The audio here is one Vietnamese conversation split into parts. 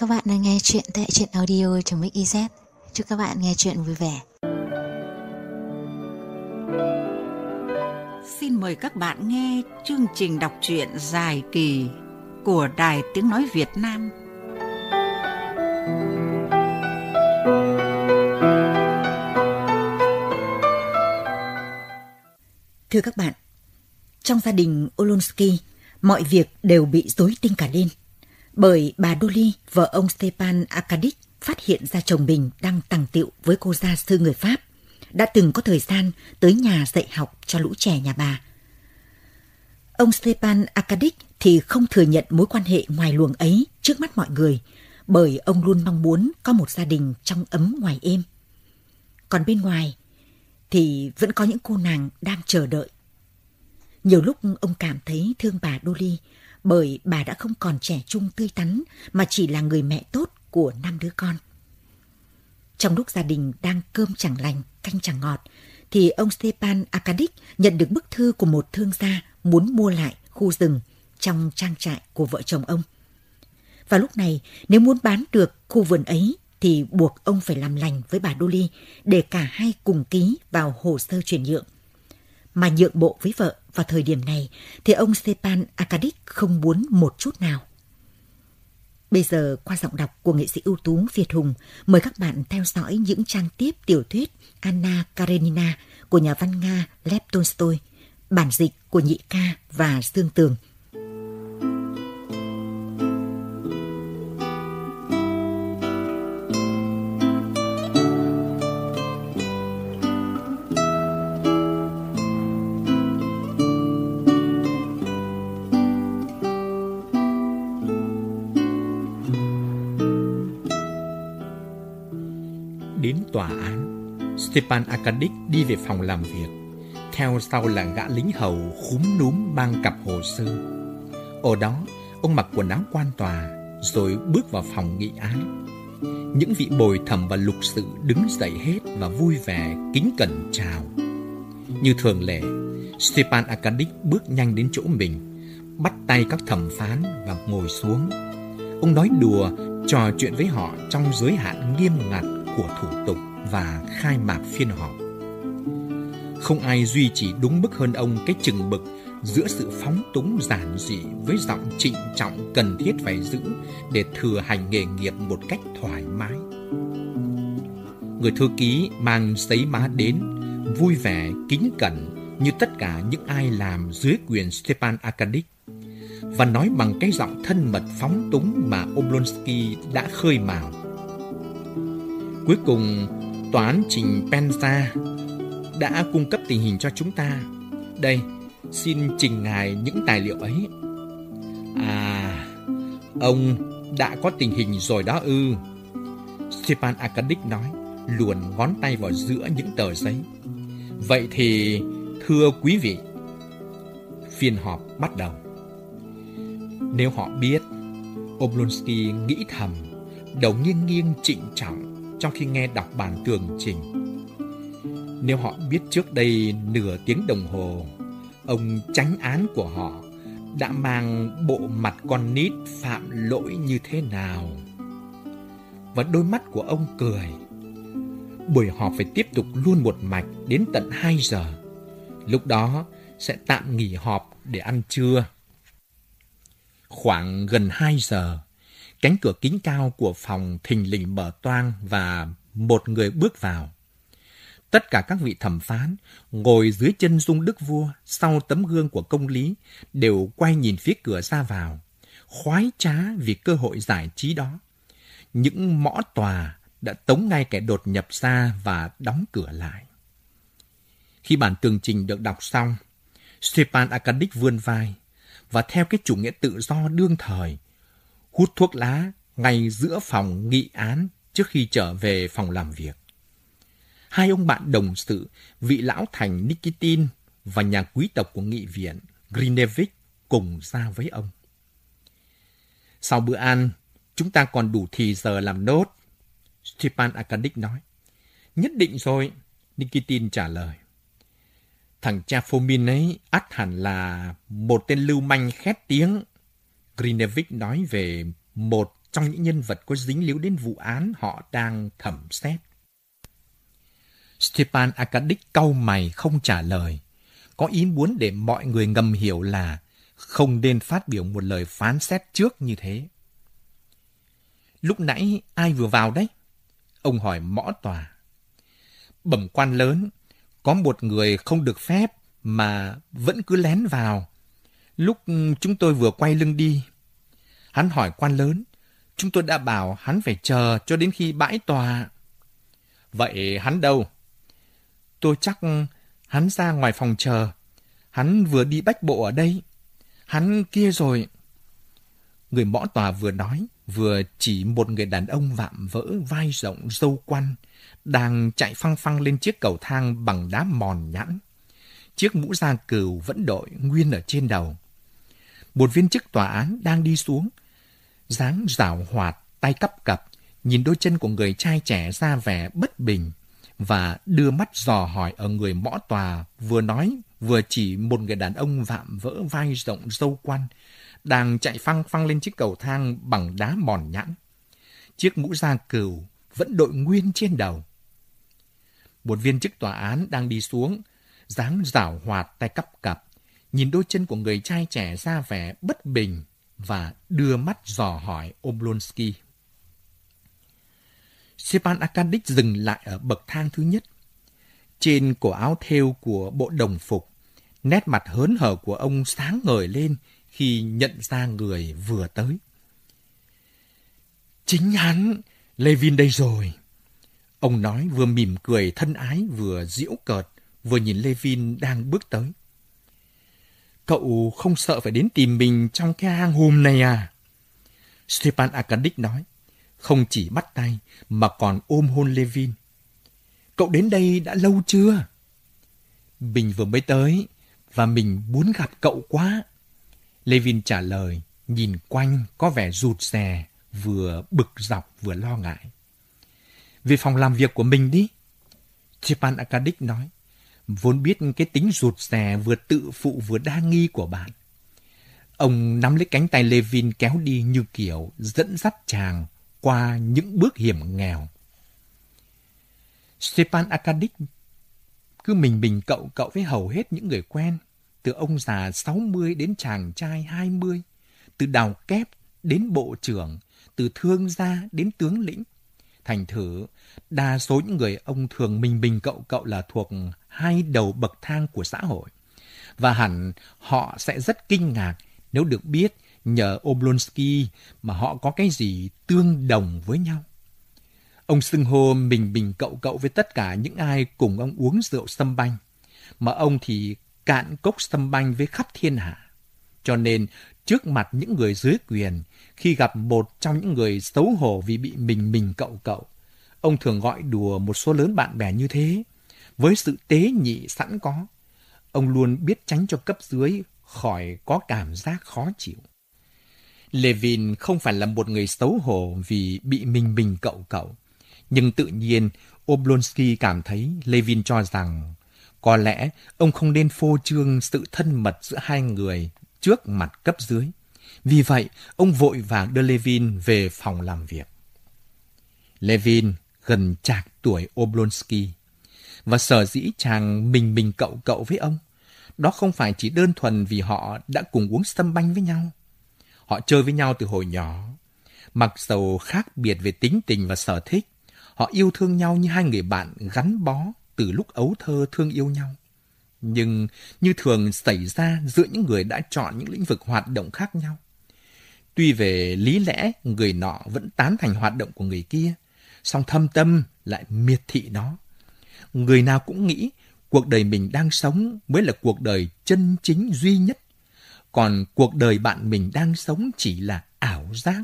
Các bạn đang nghe chuyện tại truyện audio trong Mix EZ. Chúc các bạn nghe chuyện vui vẻ. Xin mời các bạn nghe chương trình đọc truyện dài kỳ của Đài Tiếng Nói Việt Nam. Thưa các bạn, trong gia đình Olonsky, mọi việc đều bị rối tinh cả lên. Bởi bà Dolly, vợ ông Stepan Arkadich, phát hiện ra chồng mình đang tàng tiệu với cô gia sư người Pháp, đã từng có thời gian tới nhà dạy học cho lũ trẻ nhà bà. Ông Stepan Arkadich thì không thừa nhận mối quan hệ ngoài luồng ấy trước mắt mọi người, bởi ông luôn mong muốn có một gia đình trong ấm ngoài êm. Còn bên ngoài thì vẫn có những cô nàng đang chờ đợi. Nhiều lúc ông cảm thấy thương bà Dolly bởi bà đã không còn trẻ trung tươi tắn mà chỉ là người mẹ tốt của năm đứa con. Trong lúc gia đình đang cơm chẳng lành, canh chẳng ngọt, thì ông Stepan Arkadich nhận được bức thư của một thương gia muốn mua lại khu rừng trong trang trại của vợ chồng ông. Và lúc này, nếu muốn bán được khu vườn ấy thì buộc ông phải làm lành với bà Dolly để cả hai cùng ký vào hồ sơ chuyển nhượng. Mà nhượng bộ với vợ vào thời điểm này thì ông Stepan Arkadyk không muốn một chút nào. Bây giờ qua giọng đọc của nghệ sĩ ưu tú Việt Hùng, mời các bạn theo dõi những trang tiếp tiểu thuyết Anna Karenina của nhà văn Nga Lev Tolstoy, bản dịch của Nhị Ca và Dương Tường – tòa án, Stepan Arkadyk đi về phòng làm việc. Theo sau là gã lính hầu khúm núm mang cặp hồ sơ. Ở đó, ông mặc quần áo quan tòa, rồi bước vào phòng nghị án. Những vị bồi thẩm và lục sự đứng dậy hết và vui vẻ, kính cẩn chào. Như thường lệ, Stepan Arkadyk bước nhanh đến chỗ mình, bắt tay các thẩm phán và ngồi xuống. Ông nói đùa, trò chuyện với họ trong giới hạn nghiêm ngặt của thủ tục và khai mạc phiên họp. Không ai duy trì đúng mức hơn ông cái chừng mực giữa sự phóng túng giản dị với giọng trịnh trọng cần thiết phải giữ để thừa hành nghề nghiệp một cách thoải mái. Người thư ký mang giấy má đến, vui vẻ, kính cẩn như tất cả những ai làm dưới quyền Stepan Arkadyk và nói bằng cái giọng thân mật phóng túng mà Oblonsky đã khơi mào. Cuối cùng, Toán trình Penza đã cung cấp tình hình cho chúng ta. Đây, xin trình ngài những tài liệu ấy. À, ông đã có tình hình rồi đó ư. Stepan Arkadyk nói, luồn ngón tay vào giữa những tờ giấy. Vậy thì, thưa quý vị, phiên họp bắt đầu. Nếu họ biết, Oblonsky nghĩ thầm, đầu nghiêng nghiêng trịnh trọng trong khi nghe đọc bản tường trình. Nếu họ biết trước đây nửa tiếng đồng hồ, ông tránh án của họ đã mang bộ mặt con nít phạm lỗi như thế nào. Và đôi mắt của ông cười. Buổi họp phải tiếp tục luôn một mạch đến tận 2 giờ. Lúc đó sẽ tạm nghỉ họp để ăn trưa. Khoảng gần 2 giờ, Cánh cửa kính cao của phòng thình lình mở toang và một người bước vào. Tất cả các vị thẩm phán ngồi dưới chân dung đức vua sau tấm gương của công lý đều quay nhìn phía cửa ra vào, khoái trá vì cơ hội giải trí đó. Những mõ tòa đã tống ngay kẻ đột nhập ra và đóng cửa lại. Khi bản tường trình được đọc xong, Stepan Arkadich vươn vai và theo cái chủ nghĩa tự do đương thời, hút thuốc lá ngay giữa phòng nghị án trước khi trở về phòng làm việc. Hai ông bạn đồng sự, vị lão thành Nikitin và nhà quý tộc của nghị viện Grinevich cùng ra với ông. Sau bữa ăn, chúng ta còn đủ thì giờ làm nốt. Stepan arkadik nói. Nhất định rồi, Nikitin trả lời. Thằng cha Fomin ấy ắt hẳn là một tên lưu manh khét tiếng. Grinevich nói về một trong những nhân vật có dính líu đến vụ án họ đang thẩm xét. Stepan Arkadyk cau mày không trả lời. Có ý muốn để mọi người ngầm hiểu là không nên phát biểu một lời phán xét trước như thế. Lúc nãy ai vừa vào đấy? Ông hỏi mõ tòa. Bẩm quan lớn, có một người không được phép mà vẫn cứ lén vào. Lúc ừ, chúng tôi vừa quay lưng đi, hắn hỏi quan lớn, chúng tôi đã bảo hắn phải chờ cho đến khi bãi tòa. Vậy hắn đâu? Tôi chắc ừ, hắn ra ngoài phòng chờ. Hắn vừa đi bách bộ ở đây. Hắn kia rồi. Người mõ tòa vừa nói, vừa chỉ một người đàn ông vạm vỡ vai rộng dâu quăn, đang chạy phăng phăng lên chiếc cầu thang bằng đá mòn nhẵn. Chiếc mũ da cừu vẫn đội nguyên ở trên đầu. Một viên chức tòa án đang đi xuống, dáng rảo hoạt, tay cắp cặp, nhìn đôi chân của người trai trẻ ra vẻ bất bình và đưa mắt dò hỏi ở người mõ tòa vừa nói vừa chỉ một người đàn ông vạm vỡ vai rộng dâu quan, đang chạy phăng phăng lên chiếc cầu thang bằng đá mòn nhẵn. Chiếc mũ da cừu vẫn đội nguyên trên đầu. Một viên chức tòa án đang đi xuống, dáng rảo hoạt tay cắp cặp, nhìn đôi chân của người trai trẻ ra vẻ bất bình và đưa mắt dò hỏi Oblonsky. Stepan Arkadyk dừng lại ở bậc thang thứ nhất. Trên cổ áo thêu của bộ đồng phục, nét mặt hớn hở của ông sáng ngời lên khi nhận ra người vừa tới. Chính hắn, Levin đây rồi. Ông nói vừa mỉm cười thân ái vừa giễu cợt, vừa nhìn Levin đang bước tới. Cậu không sợ phải đến tìm mình trong cái hang hùm này à? Stepan Arkadyk nói, không chỉ bắt tay mà còn ôm hôn Levin. Cậu đến đây đã lâu chưa? Mình vừa mới tới và mình muốn gặp cậu quá. Levin trả lời, nhìn quanh có vẻ rụt rè, vừa bực dọc vừa lo ngại. Về phòng làm việc của mình đi. Stepan Arkadyk nói, vốn biết cái tính rụt rè vừa tự phụ vừa đa nghi của bạn. Ông nắm lấy cánh tay Levin kéo đi như kiểu dẫn dắt chàng qua những bước hiểm nghèo. Stepan Arkadyk cứ mình mình cậu cậu với hầu hết những người quen, từ ông già 60 đến chàng trai 20, từ đào kép đến bộ trưởng, từ thương gia đến tướng lĩnh. Thành thử, đa số những người ông thường mình mình cậu cậu là thuộc hai đầu bậc thang của xã hội. Và hẳn họ sẽ rất kinh ngạc nếu được biết nhờ Oblonsky mà họ có cái gì tương đồng với nhau. Ông xưng hô mình bình cậu cậu với tất cả những ai cùng ông uống rượu sâm banh, mà ông thì cạn cốc sâm banh với khắp thiên hạ. Cho nên, trước mặt những người dưới quyền, khi gặp một trong những người xấu hổ vì bị mình mình cậu cậu, ông thường gọi đùa một số lớn bạn bè như thế, với sự tế nhị sẵn có. Ông luôn biết tránh cho cấp dưới khỏi có cảm giác khó chịu. Levin không phải là một người xấu hổ vì bị mình mình cậu cậu. Nhưng tự nhiên, Oblonsky cảm thấy Levin cho rằng có lẽ ông không nên phô trương sự thân mật giữa hai người trước mặt cấp dưới. Vì vậy, ông vội vàng đưa Levin về phòng làm việc. Levin gần chạc tuổi Oblonsky. Và sở dĩ chàng mình mình cậu cậu với ông. Đó không phải chỉ đơn thuần vì họ đã cùng uống sâm banh với nhau. Họ chơi với nhau từ hồi nhỏ. Mặc dầu khác biệt về tính tình và sở thích, họ yêu thương nhau như hai người bạn gắn bó từ lúc ấu thơ thương yêu nhau. Nhưng như thường xảy ra giữa những người đã chọn những lĩnh vực hoạt động khác nhau. Tuy về lý lẽ người nọ vẫn tán thành hoạt động của người kia, song thâm tâm lại miệt thị nó. Người nào cũng nghĩ cuộc đời mình đang sống mới là cuộc đời chân chính duy nhất còn cuộc đời bạn mình đang sống chỉ là ảo giác.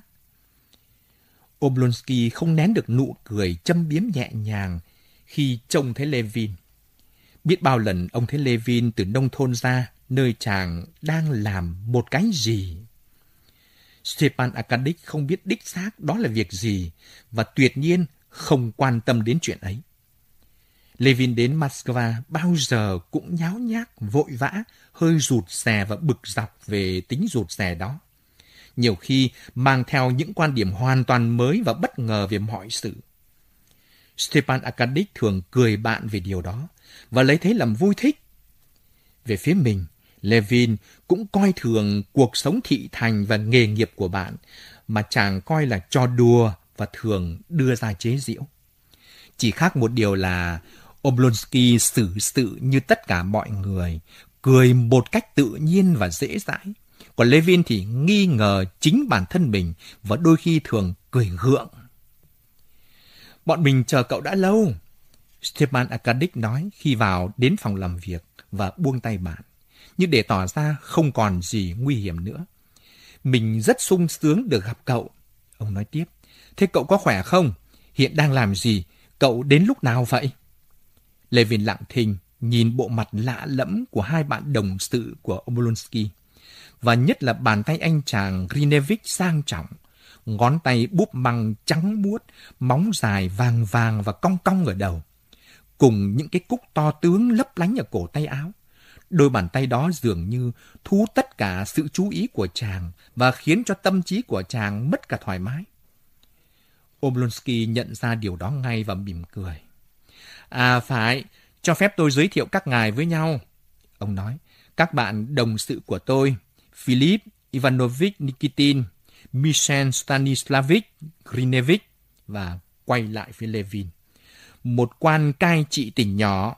Oblonsky không nén được nụ cười châm biếm nhẹ nhàng khi trông thấy Levin. Biết bao lần ông thấy Levin từ nông thôn ra, nơi chàng đang làm một cái gì. Stepan Arkadyk không biết đích xác đó là việc gì và tuyệt nhiên không quan tâm đến chuyện ấy. Levin đến Moscow bao giờ cũng nháo nhác, vội vã, hơi rụt rè và bực dọc về tính rụt rè đó. nhiều khi mang theo những quan điểm hoàn toàn mới và bất ngờ về mọi sự. Stepan Arkadyk thường cười bạn về điều đó và lấy thế làm vui thích. Về phía mình, Levin cũng coi thường cuộc sống thị thành và nghề nghiệp của bạn mà chàng coi là cho đùa và thường đưa ra chế giễu. Chỉ khác một điều là Oblonsky xử sự như tất cả mọi người, cười một cách tự nhiên và dễ dãi. Còn Levin thì nghi ngờ chính bản thân mình và đôi khi thường cười gượng. Bọn mình chờ cậu đã lâu. Stepan Arkadyk nói khi vào đến phòng làm việc và buông tay bạn, như để tỏ ra không còn gì nguy hiểm nữa. Mình rất sung sướng được gặp cậu. Ông nói tiếp, thế cậu có khỏe không? Hiện đang làm gì? Cậu đến lúc nào vậy? Levin lặng thinh, nhìn bộ mặt lạ lẫm của hai bạn đồng sự của Obolonsky. Và nhất là bàn tay anh chàng Grinevich sang trọng, ngón tay búp măng trắng muốt, móng dài vàng vàng và cong cong ở đầu. Cùng những cái cúc to tướng lấp lánh ở cổ tay áo. Đôi bàn tay đó dường như thu tất cả sự chú ý của chàng và khiến cho tâm trí của chàng mất cả thoải mái. Oblonsky nhận ra điều đó ngay và mỉm cười. À phải, cho phép tôi giới thiệu các ngài với nhau. Ông nói, các bạn đồng sự của tôi, Philip Ivanovich Nikitin, Michel Stanislavich Grinevich và quay lại với Levin. Một quan cai trị tỉnh nhỏ,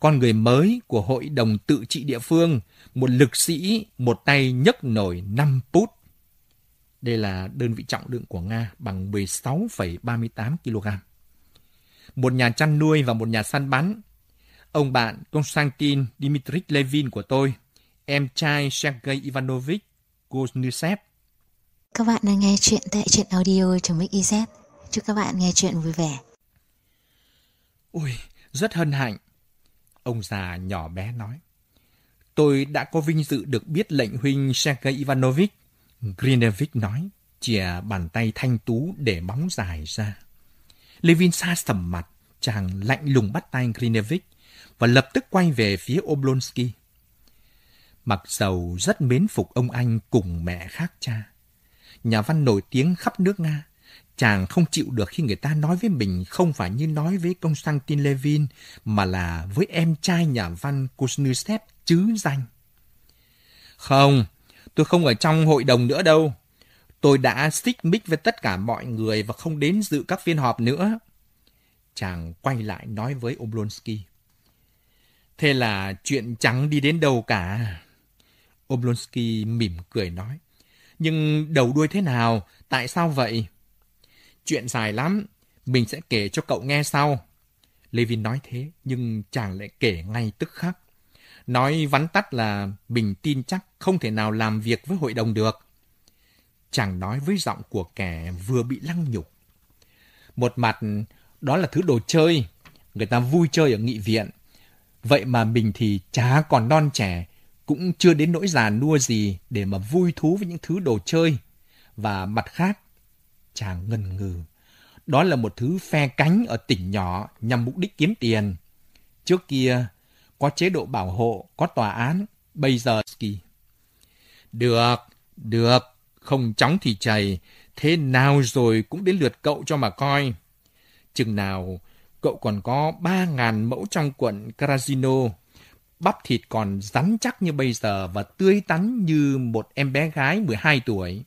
con người mới của hội đồng tự trị địa phương, một lực sĩ, một tay nhấc nổi 5 pút. Đây là đơn vị trọng lượng của Nga bằng 16,38 kg. Một nhà chăn nuôi và một nhà săn bắn. Ông bạn Konstantin Dmitry Levin của tôi, em trai Sergei Ivanovich Kuznesev. Các bạn đang nghe chuyện tại truyện audio trong Mix Chúc các bạn nghe chuyện vui vẻ. Ôi, rất hân hạnh. Ông già nhỏ bé nói. Tôi đã có vinh dự được biết lệnh huynh Sergei Ivanovich Grinevich nói, chìa bàn tay thanh tú để móng dài ra. Levin xa sầm mặt, chàng lạnh lùng bắt tay Grinevich và lập tức quay về phía Oblonsky. Mặc dầu rất mến phục ông anh cùng mẹ khác cha, nhà văn nổi tiếng khắp nước Nga, chàng không chịu được khi người ta nói với mình không phải như nói với Konstantin Levin, mà là với em trai nhà văn Kuznetsov chứ danh. Không, Tôi không ở trong hội đồng nữa đâu. Tôi đã xích mích với tất cả mọi người và không đến dự các phiên họp nữa. Chàng quay lại nói với Oblonsky. Thế là chuyện chẳng đi đến đâu cả. Oblonsky mỉm cười nói. Nhưng đầu đuôi thế nào? Tại sao vậy? Chuyện dài lắm. Mình sẽ kể cho cậu nghe sau. Levin nói thế, nhưng chàng lại kể ngay tức khắc. Nói vắn tắt là mình tin chắc không thể nào làm việc với hội đồng được. Chàng nói với giọng của kẻ vừa bị lăng nhục. Một mặt, đó là thứ đồ chơi. Người ta vui chơi ở nghị viện. Vậy mà mình thì chả còn non trẻ, cũng chưa đến nỗi già nua gì để mà vui thú với những thứ đồ chơi. Và mặt khác, chàng ngần ngừ. Đó là một thứ phe cánh ở tỉnh nhỏ nhằm mục đích kiếm tiền. Trước kia, có chế độ bảo hộ, có tòa án, bây giờ. Được, được, không chóng thì chảy, thế nào rồi cũng đến lượt cậu cho mà coi. Chừng nào cậu còn có ba ngàn mẫu trong quận Casino, bắp thịt còn rắn chắc như bây giờ và tươi tắn như một em bé gái 12 tuổi,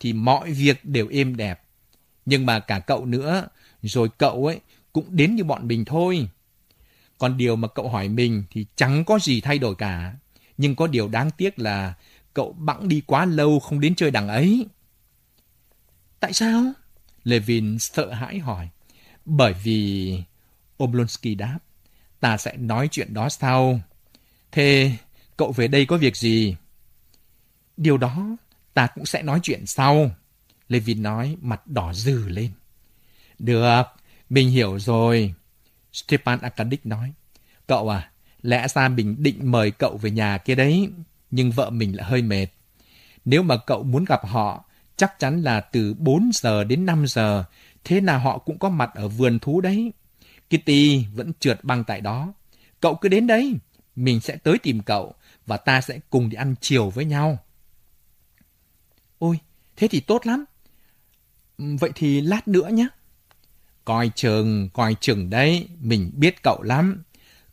thì mọi việc đều êm đẹp. Nhưng mà cả cậu nữa, rồi cậu ấy cũng đến như bọn mình thôi. Còn điều mà cậu hỏi mình thì chẳng có gì thay đổi cả. Nhưng có điều đáng tiếc là cậu bẵng đi quá lâu không đến chơi đằng ấy. Tại sao? Levin sợ hãi hỏi. Bởi vì... Oblonsky đáp. Ta sẽ nói chuyện đó sau. Thế cậu về đây có việc gì? Điều đó ta cũng sẽ nói chuyện sau. Levin nói mặt đỏ dừ lên. Được, mình hiểu rồi. Stepan Arkadyk nói. Cậu à, lẽ ra mình định mời cậu về nhà kia đấy, nhưng vợ mình lại hơi mệt. Nếu mà cậu muốn gặp họ, chắc chắn là từ 4 giờ đến 5 giờ, thế nào họ cũng có mặt ở vườn thú đấy. Kitty vẫn trượt băng tại đó. Cậu cứ đến đấy, mình sẽ tới tìm cậu và ta sẽ cùng đi ăn chiều với nhau. Ôi, Thế thì tốt lắm. Vậy thì lát nữa nhé. Coi chừng, coi chừng đấy, mình biết cậu lắm.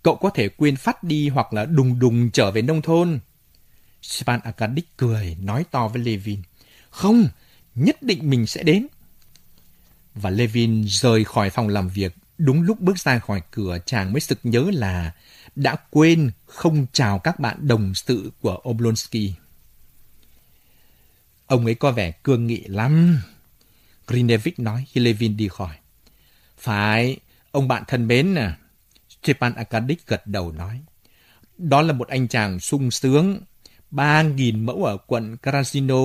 Cậu có thể quên phát đi hoặc là đùng đùng trở về nông thôn. Stepan Arkadyc cười, nói to với Levin. Không, nhất định mình sẽ đến. Và Levin rời khỏi phòng làm việc. Đúng lúc bước ra khỏi cửa, chàng mới sực nhớ là đã quên không chào các bạn đồng sự của Oblonsky. Ông ấy có vẻ cương nghị lắm. Grinevich nói khi Levin đi khỏi. Phải, ông bạn thân mến à. Stepan Arkadyc gật đầu nói. Đó là một anh chàng sung sướng. Ba nghìn mẫu ở quận Carasino.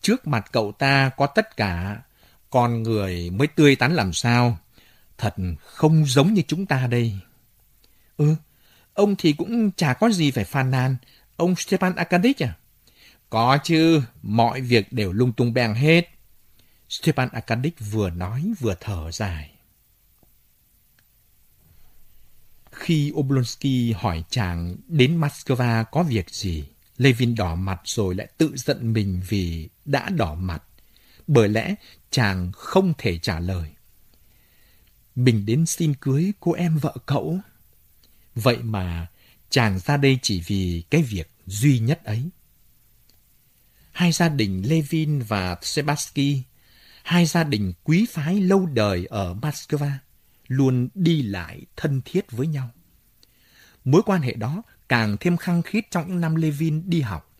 Trước mặt cậu ta có tất cả. Con người mới tươi tắn làm sao. Thật không giống như chúng ta đây. Ừ, ông thì cũng chả có gì phải phàn nàn. Ông Stepan Arkadyevich à? Có chứ, mọi việc đều lung tung beng hết. Stepan Arkadyevich vừa nói vừa thở dài. Khi Oblonsky hỏi chàng đến Moscow có việc gì, Levin đỏ mặt rồi lại tự giận mình vì đã đỏ mặt. Bởi lẽ chàng không thể trả lời. Mình đến xin cưới cô em vợ cậu. Vậy mà chàng ra đây chỉ vì cái việc duy nhất ấy. Hai gia đình Levin và Sebasky, hai gia đình quý phái lâu đời ở Moscow, luôn đi lại thân thiết với nhau. Mối quan hệ đó càng thêm khăng khít trong những năm Levin đi học.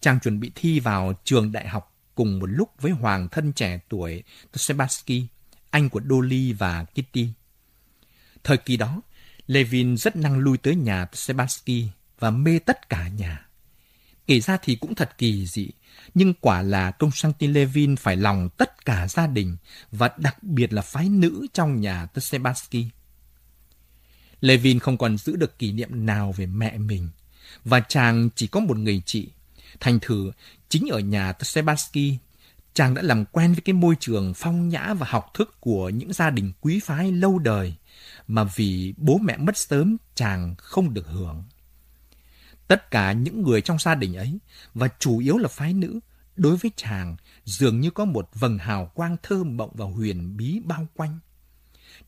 Chàng chuẩn bị thi vào trường đại học cùng một lúc với hoàng thân trẻ tuổi Sebastian, anh của Dolly và Kitty. Thời kỳ đó, Levin rất năng lui tới nhà Sebastian và mê tất cả nhà. Kể ra thì cũng thật kỳ dị, nhưng quả là công Constantin Levin phải lòng tất cả gia đình và đặc biệt là phái nữ trong nhà Sebastian. Levin không còn giữ được kỷ niệm nào về mẹ mình và chàng chỉ có một người chị. Thành thử, chính ở nhà Sebastian, chàng đã làm quen với cái môi trường phong nhã và học thức của những gia đình quý phái lâu đời mà vì bố mẹ mất sớm chàng không được hưởng. Tất cả những người trong gia đình ấy, và chủ yếu là phái nữ, đối với chàng dường như có một vầng hào quang thơ mộng và huyền bí bao quanh.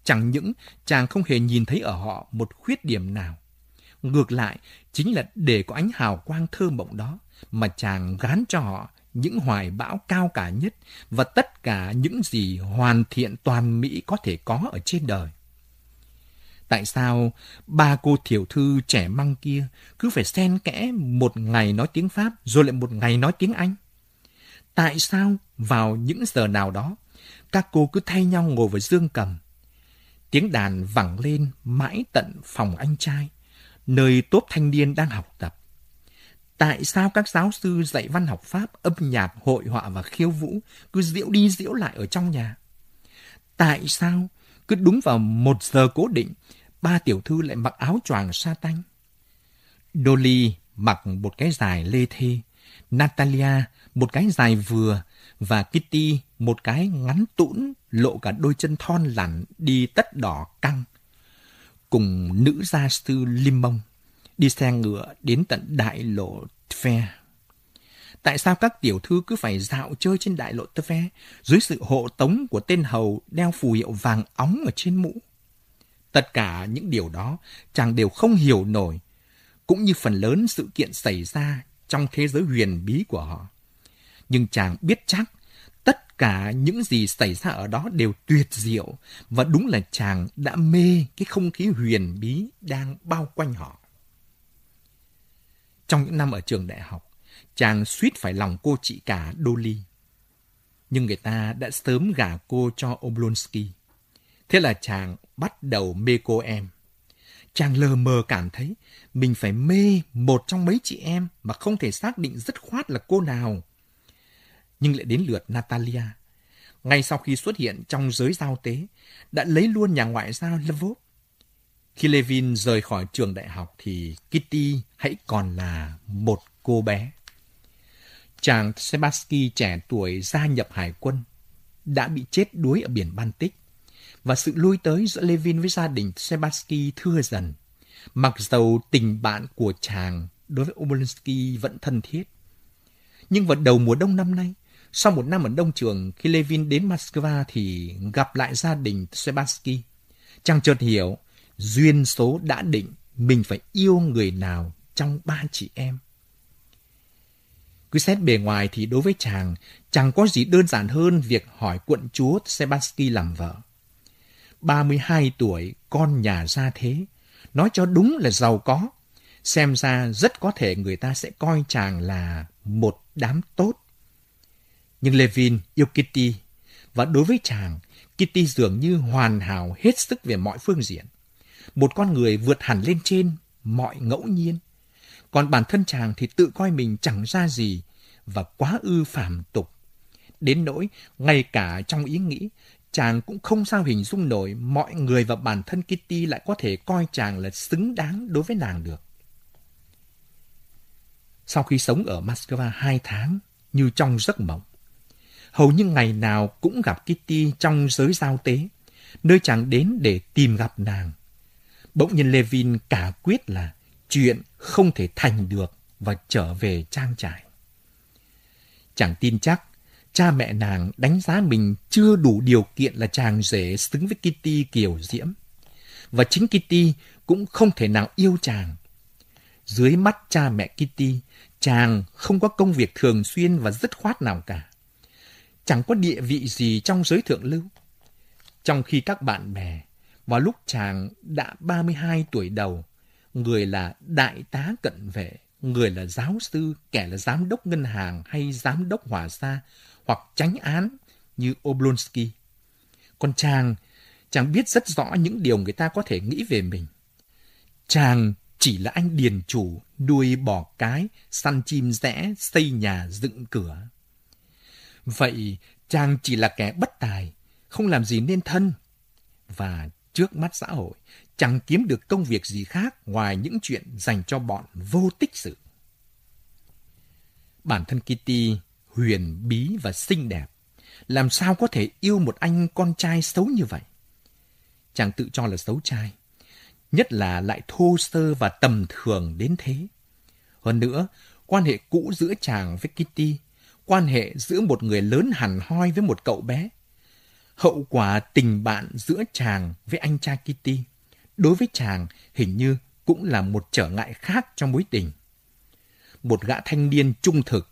Chẳng những chàng không hề nhìn thấy ở họ một khuyết điểm nào. Ngược lại, chính là để có ánh hào quang thơ mộng đó mà chàng gán cho họ những hoài bão cao cả nhất và tất cả những gì hoàn thiện toàn mỹ có thể có ở trên đời. Tại sao ba cô tiểu thư trẻ măng kia cứ phải xen kẽ một ngày nói tiếng Pháp rồi lại một ngày nói tiếng Anh? Tại sao vào những giờ nào đó các cô cứ thay nhau ngồi với dương cầm? Tiếng đàn vẳng lên mãi tận phòng anh trai, nơi tốp thanh niên đang học tập. Tại sao các giáo sư dạy văn học Pháp, âm nhạc, hội họa và khiêu vũ cứ diễu đi diễu lại ở trong nhà? Tại sao cứ đúng vào một giờ cố định ba tiểu thư lại mặc áo choàng sa tanh. Dolly mặc một cái dài lê thê, Natalia một cái dài vừa và Kitty một cái ngắn tũn lộ cả đôi chân thon lặn đi tất đỏ căng. Cùng nữ gia sư Limong đi xe ngựa đến tận đại lộ Tve. Tại sao các tiểu thư cứ phải dạo chơi trên đại lộ Tve dưới sự hộ tống của tên hầu đeo phù hiệu vàng óng ở trên mũ? Tất cả những điều đó chàng đều không hiểu nổi, cũng như phần lớn sự kiện xảy ra trong thế giới huyền bí của họ. Nhưng chàng biết chắc tất cả những gì xảy ra ở đó đều tuyệt diệu và đúng là chàng đã mê cái không khí huyền bí đang bao quanh họ. Trong những năm ở trường đại học, chàng suýt phải lòng cô chị cả Dolly. Nhưng người ta đã sớm gả cô cho Oblonsky. Thế là chàng bắt đầu mê cô em. Chàng lờ mờ cảm thấy mình phải mê một trong mấy chị em mà không thể xác định dứt khoát là cô nào. Nhưng lại đến lượt Natalia. Ngay sau khi xuất hiện trong giới giao tế, đã lấy luôn nhà ngoại giao Lvov. Khi Levin rời khỏi trường đại học thì Kitty hãy còn là một cô bé. Chàng Sebastian trẻ tuổi gia nhập hải quân, đã bị chết đuối ở biển Baltic và sự lui tới giữa Levin với gia đình Sebastian thưa dần. Mặc dầu tình bạn của chàng đối với Obolensky vẫn thân thiết. Nhưng vào đầu mùa đông năm nay, sau một năm ở Đông Trường, khi Levin đến Moscow thì gặp lại gia đình Sebastian. Chàng chợt hiểu, duyên số đã định mình phải yêu người nào trong ba chị em. Cứ xét bề ngoài thì đối với chàng, chẳng có gì đơn giản hơn việc hỏi quận chúa Sebastian làm vợ. 32 tuổi, con nhà gia thế, nói cho đúng là giàu có. Xem ra rất có thể người ta sẽ coi chàng là một đám tốt. Nhưng Levin yêu Kitty, và đối với chàng, Kitty dường như hoàn hảo hết sức về mọi phương diện. Một con người vượt hẳn lên trên mọi ngẫu nhiên. Còn bản thân chàng thì tự coi mình chẳng ra gì và quá ư phàm tục. Đến nỗi, ngay cả trong ý nghĩ, chàng cũng không sao hình dung nổi mọi người và bản thân Kitty lại có thể coi chàng là xứng đáng đối với nàng được. Sau khi sống ở Moscow hai tháng, như trong giấc mộng, hầu như ngày nào cũng gặp Kitty trong giới giao tế, nơi chàng đến để tìm gặp nàng. Bỗng nhiên Levin cả quyết là chuyện không thể thành được và trở về trang trại. Chàng tin chắc cha mẹ nàng đánh giá mình chưa đủ điều kiện là chàng rể xứng với Kitty Kiều Diễm. Và chính Kitty cũng không thể nào yêu chàng. Dưới mắt cha mẹ Kitty, chàng không có công việc thường xuyên và dứt khoát nào cả. Chẳng có địa vị gì trong giới thượng lưu. Trong khi các bạn bè, vào lúc chàng đã 32 tuổi đầu, người là đại tá cận vệ, người là giáo sư, kẻ là giám đốc ngân hàng hay giám đốc hỏa xa, hoặc tránh án như Oblonsky. Còn chàng, chàng biết rất rõ những điều người ta có thể nghĩ về mình. Chàng chỉ là anh điền chủ, nuôi bò cái, săn chim rẽ, xây nhà, dựng cửa. Vậy chàng chỉ là kẻ bất tài, không làm gì nên thân. Và trước mắt xã hội, chẳng kiếm được công việc gì khác ngoài những chuyện dành cho bọn vô tích sự. Bản thân Kitty huyền bí và xinh đẹp, làm sao có thể yêu một anh con trai xấu như vậy? Chàng tự cho là xấu trai, nhất là lại thô sơ và tầm thường đến thế. Hơn nữa, quan hệ cũ giữa chàng với Kitty, quan hệ giữa một người lớn hẳn hoi với một cậu bé, hậu quả tình bạn giữa chàng với anh cha Kitty, đối với chàng hình như cũng là một trở ngại khác trong mối tình. Một gã thanh niên trung thực,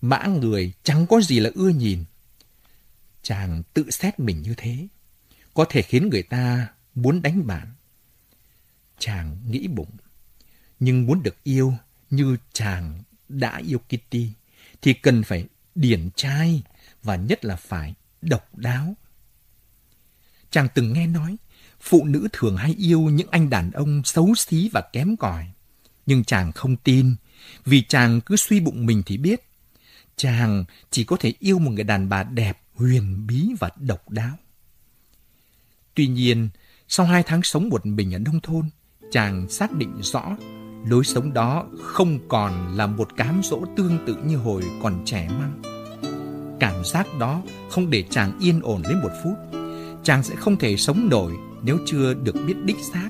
mã người chẳng có gì là ưa nhìn. Chàng tự xét mình như thế, có thể khiến người ta muốn đánh bạn. Chàng nghĩ bụng, nhưng muốn được yêu như chàng đã yêu Kitty thì cần phải điển trai và nhất là phải độc đáo. Chàng từng nghe nói, phụ nữ thường hay yêu những anh đàn ông xấu xí và kém cỏi. Nhưng chàng không tin, vì chàng cứ suy bụng mình thì biết. Chàng chỉ có thể yêu một người đàn bà đẹp, huyền bí và độc đáo. Tuy nhiên, sau hai tháng sống một mình ở nông thôn, chàng xác định rõ lối sống đó không còn là một cám dỗ tương tự như hồi còn trẻ măng. Cảm giác đó không để chàng yên ổn lấy một phút. Chàng sẽ không thể sống nổi nếu chưa được biết đích xác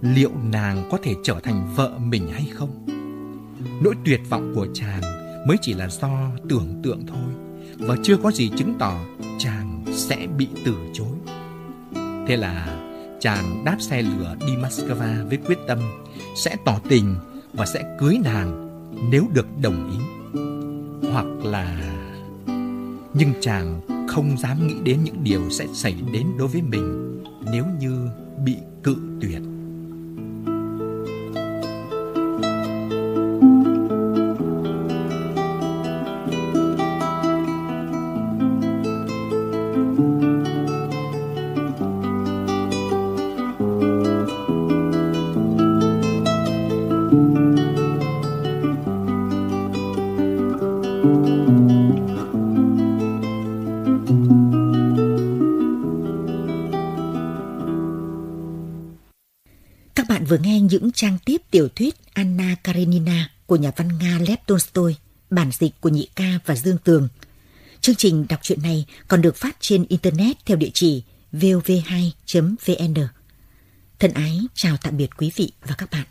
liệu nàng có thể trở thành vợ mình hay không. Nỗi tuyệt vọng của chàng mới chỉ là do tưởng tượng thôi, và chưa có gì chứng tỏ chàng sẽ bị từ chối. Thế là chàng đáp xe lửa đi Moscow với quyết tâm sẽ tỏ tình và sẽ cưới nàng nếu được đồng ý. Hoặc là... Nhưng chàng không dám nghĩ đến những điều sẽ xảy đến đối với mình nếu như bị cự tuyệt. Những trang tiếp tiểu thuyết Anna Karenina của nhà văn Nga Lev Tolstoy, bản dịch của Nhị Ca và Dương Tường. Chương trình đọc truyện này còn được phát trên Internet theo địa chỉ vov2.vn. Thân ái chào tạm biệt quý vị và các bạn.